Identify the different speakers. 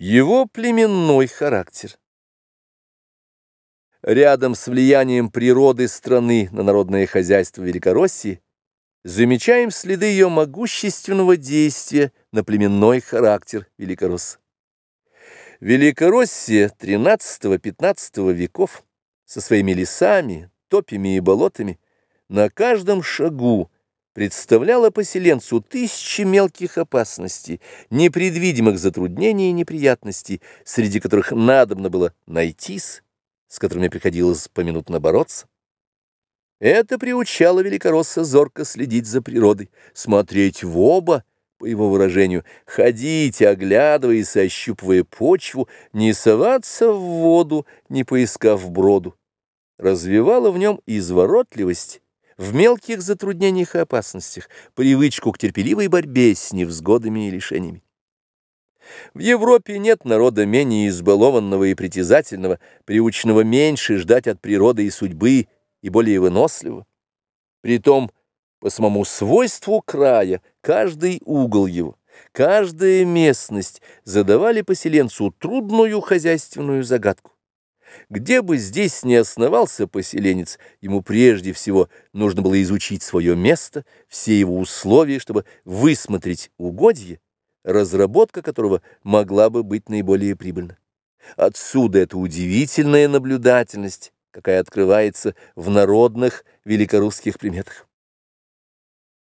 Speaker 1: Его племенной характер. Рядом с влиянием природы страны на народное хозяйство Великороссии замечаем следы ее могущественного действия на племенной характер Великоросса. Великороссия XIII-XV веков со своими лесами, топями и болотами на каждом шагу представляла поселенцу тысячи мелких опасностей, непредвидимых затруднений и неприятностей, среди которых надобно было найтись, с которыми приходилось поминутно бороться. Это приучало великоросса зорко следить за природой, смотреть в оба, по его выражению, ходить, оглядываясь, ощупывая почву, не соваться в воду, не поискав броду. Развивала в нем изворотливость, в мелких затруднениях и опасностях, привычку к терпеливой борьбе с невзгодами и лишениями. В Европе нет народа менее избалованного и притязательного, приученного меньше ждать от природы и судьбы и более выносливого. Притом, по самому свойству края, каждый угол его, каждая местность задавали поселенцу трудную хозяйственную загадку. Где бы здесь не основался поселенец, ему прежде всего нужно было изучить свое место, все его условия, чтобы высмотреть угодье, разработка которого могла бы быть наиболее прибыльна. Отсюда эта удивительная наблюдательность, какая открывается в народных великорусских приметах.